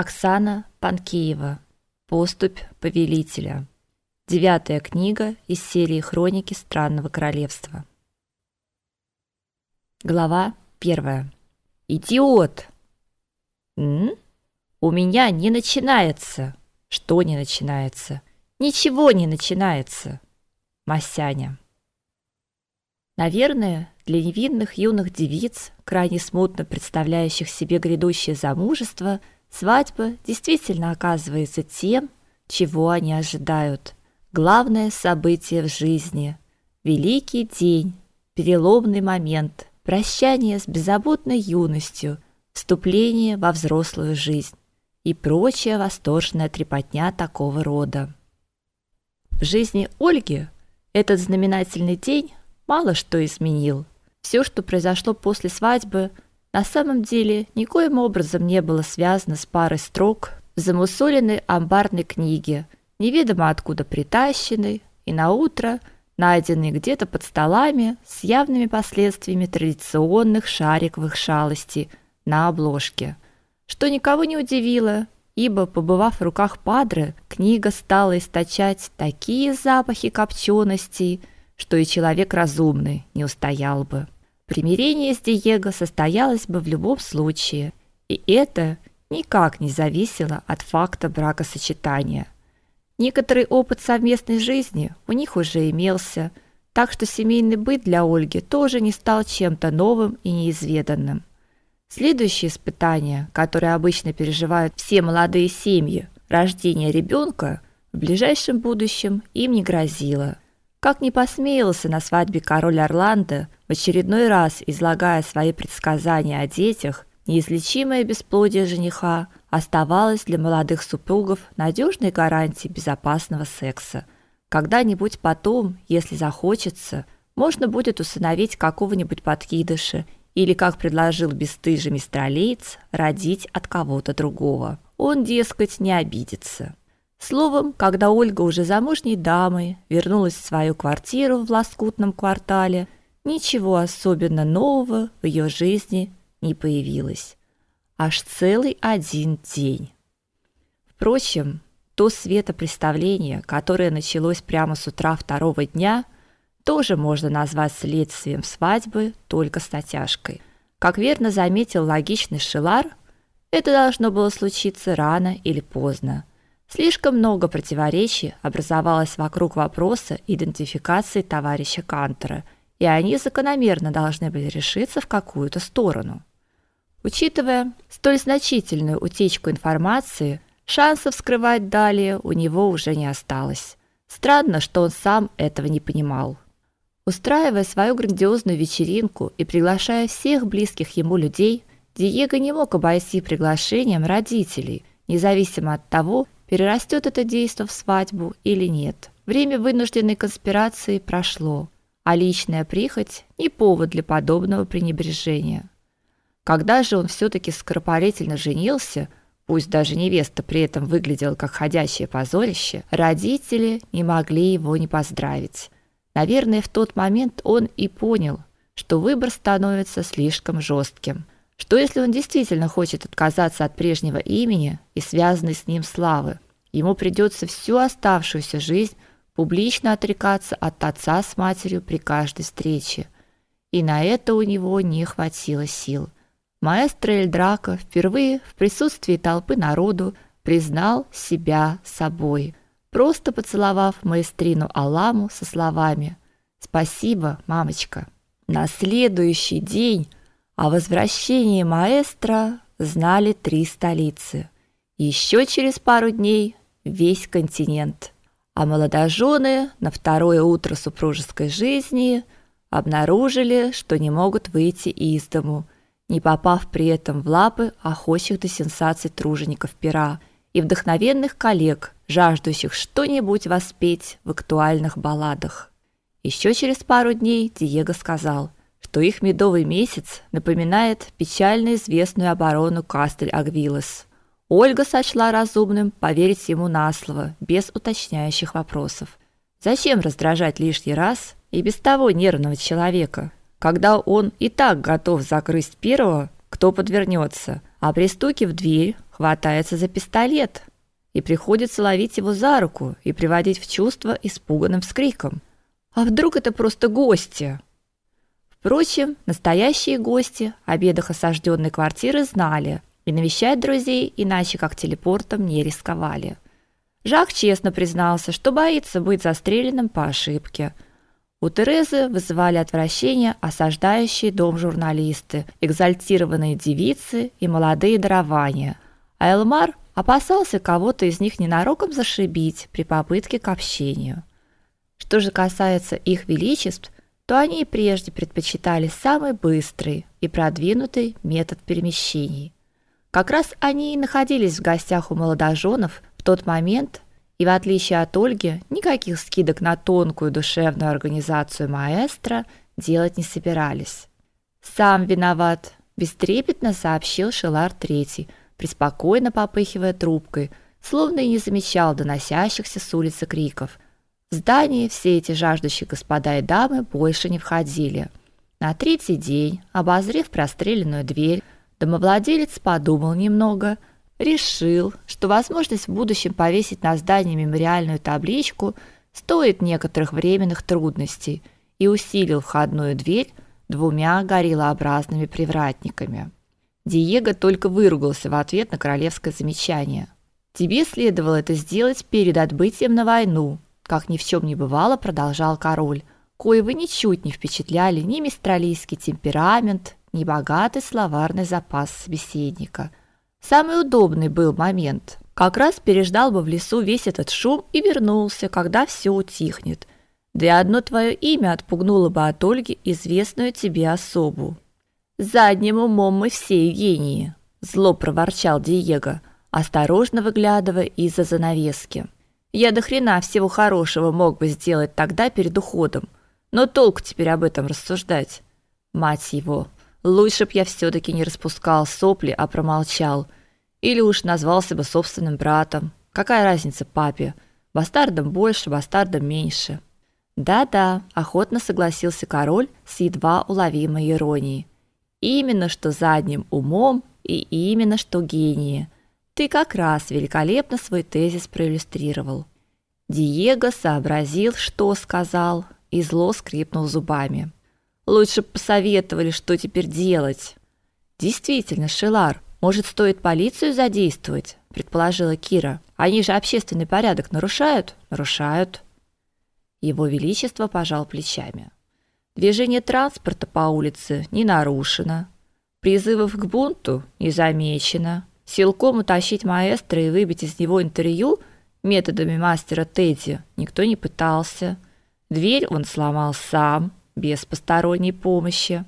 Оксана Панкеева. Поступь повелителя. Девятая книга из серии Хроники странного королевства. Глава первая. Идиот. М? У меня не начинается. Что не начинается? Ничего не начинается. Масяня. Наверное, для невинных юных девиц, крайне смутно представляющих себе грядущее замужество, Свадьба действительно оказывается тем, чего они ожидают. Главное событие в жизни, великий день, переломный момент, прощание с беззаботной юностью, вступление во взрослую жизнь и прочая восторженная трепотня такого рода. В жизни Ольги этот знаменательный день мало что изменил. Все, что произошло после свадьбы – на самом деле никоим образом не было связано с парой строк в замусоленной амбарной книге, неведомо откуда притащенной и на утро найденной где-то под столами с явными последствиями традиционных шариковых шалостей на обложке, что никого не удивило, ибо, побывав в руках падре, книга стала источать такие запахи копченостей, что и человек разумный не устоял бы. Примирение с Диего состоялось бы в любом случае, и это никак не зависело от факта бракосочетания. Некоторый опыт совместной жизни у них уже имелся, так что семейный быт для Ольги тоже не стал чем-то новым и неизведанным. Следующее испытание, которое обычно переживают все молодые семьи, рождение ребенка, в ближайшем будущем им не грозило – как не посмеялся на свадьбе король Орландо, в очередной раз излагая свои предсказания о детях, неизлечимое бесплодие жениха оставалось для молодых супругов надежной гарантией безопасного секса. Когда-нибудь потом, если захочется, можно будет усыновить какого-нибудь подкидыша или, как предложил бесстыжий мистер Лейтс, родить от кого-то другого. Он, дескать, не обидится. Словом, когда Ольга уже замужней дамой вернулась в свою квартиру в лоскутном квартале, ничего особенно нового в ее жизни не появилось. Аж целый один день. Впрочем, то светопреставление, которое началось прямо с утра второго дня, тоже можно назвать следствием свадьбы, только с натяжкой. Как верно заметил логичный Шилар, это должно было случиться рано или поздно – Слишком много противоречий образовалось вокруг вопроса идентификации товарища Кантера, и они закономерно должны были решиться в какую-то сторону. Учитывая столь значительную утечку информации, шансов скрывать далее у него уже не осталось. Странно, что он сам этого не понимал. Устраивая свою грандиозную вечеринку и приглашая всех близких ему людей, Диего не мог обойти приглашением родителей, независимо от того, перерастет это действо в свадьбу или нет. Время вынужденной конспирации прошло, а личная прихоть не повод для подобного пренебрежения. Когда же он все таки скоропалительно женился, пусть даже невеста при этом выглядела как ходячее позорище, родители не могли его не поздравить. Наверное, в тот момент он и понял, что выбор становится слишком жестким – что если он действительно хочет отказаться от прежнего имени и связанной с ним славы? Ему придется всю оставшуюся жизнь публично отрекаться от отца с матерью при каждой встрече. И на это у него не хватило сил. Маэстро Эльдрако впервые в присутствии толпы народу признал себя собой, просто поцеловав маэстрину Аламу со словами «Спасибо, мамочка». На следующий день о возвращении маэстро знали три столицы. Еще через пару дней весь континент. А молодожены на второе утро супружеской жизни обнаружили, что не могут выйти из дому, не попав при этом в лапы охочих до сенсаций тружеников пера и вдохновенных коллег, жаждущих что-нибудь воспеть в актуальных балладах. Еще через пару дней Диего сказал – что их медовый месяц напоминает печально известную оборону Кастель-Агвилес. Ольга сочла разумным поверить ему на слово, без уточняющих вопросов. Зачем раздражать лишний раз и без того нервного человека, когда он и так готов закрыть первого, кто подвернется, а при стуке в дверь хватается за пистолет, и приходится ловить его за руку и приводить в чувство испуганным вскриком. А вдруг это просто гости? Впрочем, настоящие гости о бедах осажденной квартиры знали и навещать друзей иначе как телепортом не рисковали. Жак честно признался, что боится быть застреленным по ошибке. У Терезы вызывали отвращение осаждающие дом журналисты, экзальтированные девицы и молодые дарования. А Элмар опасался кого-то из них ненароком зашибить при попытке к общению. Что же касается их величеств, то они и прежде предпочитали самый быстрый и продвинутый метод перемещений. Как раз они и находились в гостях у молодоженов в тот момент, и в отличие от Ольги, никаких скидок на тонкую душевную организацию маэстро делать не собирались. Сам виноват, бестрепетно сообщил Шелар третий, преспокойно попыхивая трубкой, словно и не замечал доносящихся с улицы криков – в здание все эти жаждущие господа и дамы больше не входили. На третий день, обозрев простреленную дверь, домовладелец подумал немного, решил, что возможность в будущем повесить на здании мемориальную табличку стоит некоторых временных трудностей и усилил входную дверь двумя гориллообразными привратниками. Диего только выругался в ответ на королевское замечание. Тебе следовало это сделать перед отбытием на войну, как ни в чем не бывало, продолжал король, коего ничуть не впечатляли ни мистралийский темперамент, ни богатый словарный запас собеседника. Самый удобный был момент. Как раз переждал бы в лесу весь этот шум и вернулся, когда все утихнет. Да и одно твое имя отпугнуло бы от Ольги известную тебе особу. Задним умом мы все гении, зло проворчал Диего, осторожно выглядывая из-за занавески. Я до хрена всего хорошего мог бы сделать тогда перед уходом. Но толку теперь об этом рассуждать. Мать его, лучше б я все таки не распускал сопли, а промолчал. Или уж назвался бы собственным братом. Какая разница папе? Бастардом больше, бастардом меньше. Да-да, охотно согласился король с едва уловимой иронией. Именно что задним умом и именно что гении – ты как раз великолепно свой тезис проиллюстрировал. Диего сообразил, что сказал, и зло скрипнул зубами. Лучше посоветовали, что теперь делать. Действительно, Шелар, может, стоит полицию задействовать, предположила Кира. Они же общественный порядок нарушают? Нарушают. Его величество пожал плечами. Движение транспорта по улице не нарушено. Призывов к бунту не замечено силком утащить маэстро и выбить из него интервью методами мастера Тедди никто не пытался. Дверь он сломал сам, без посторонней помощи.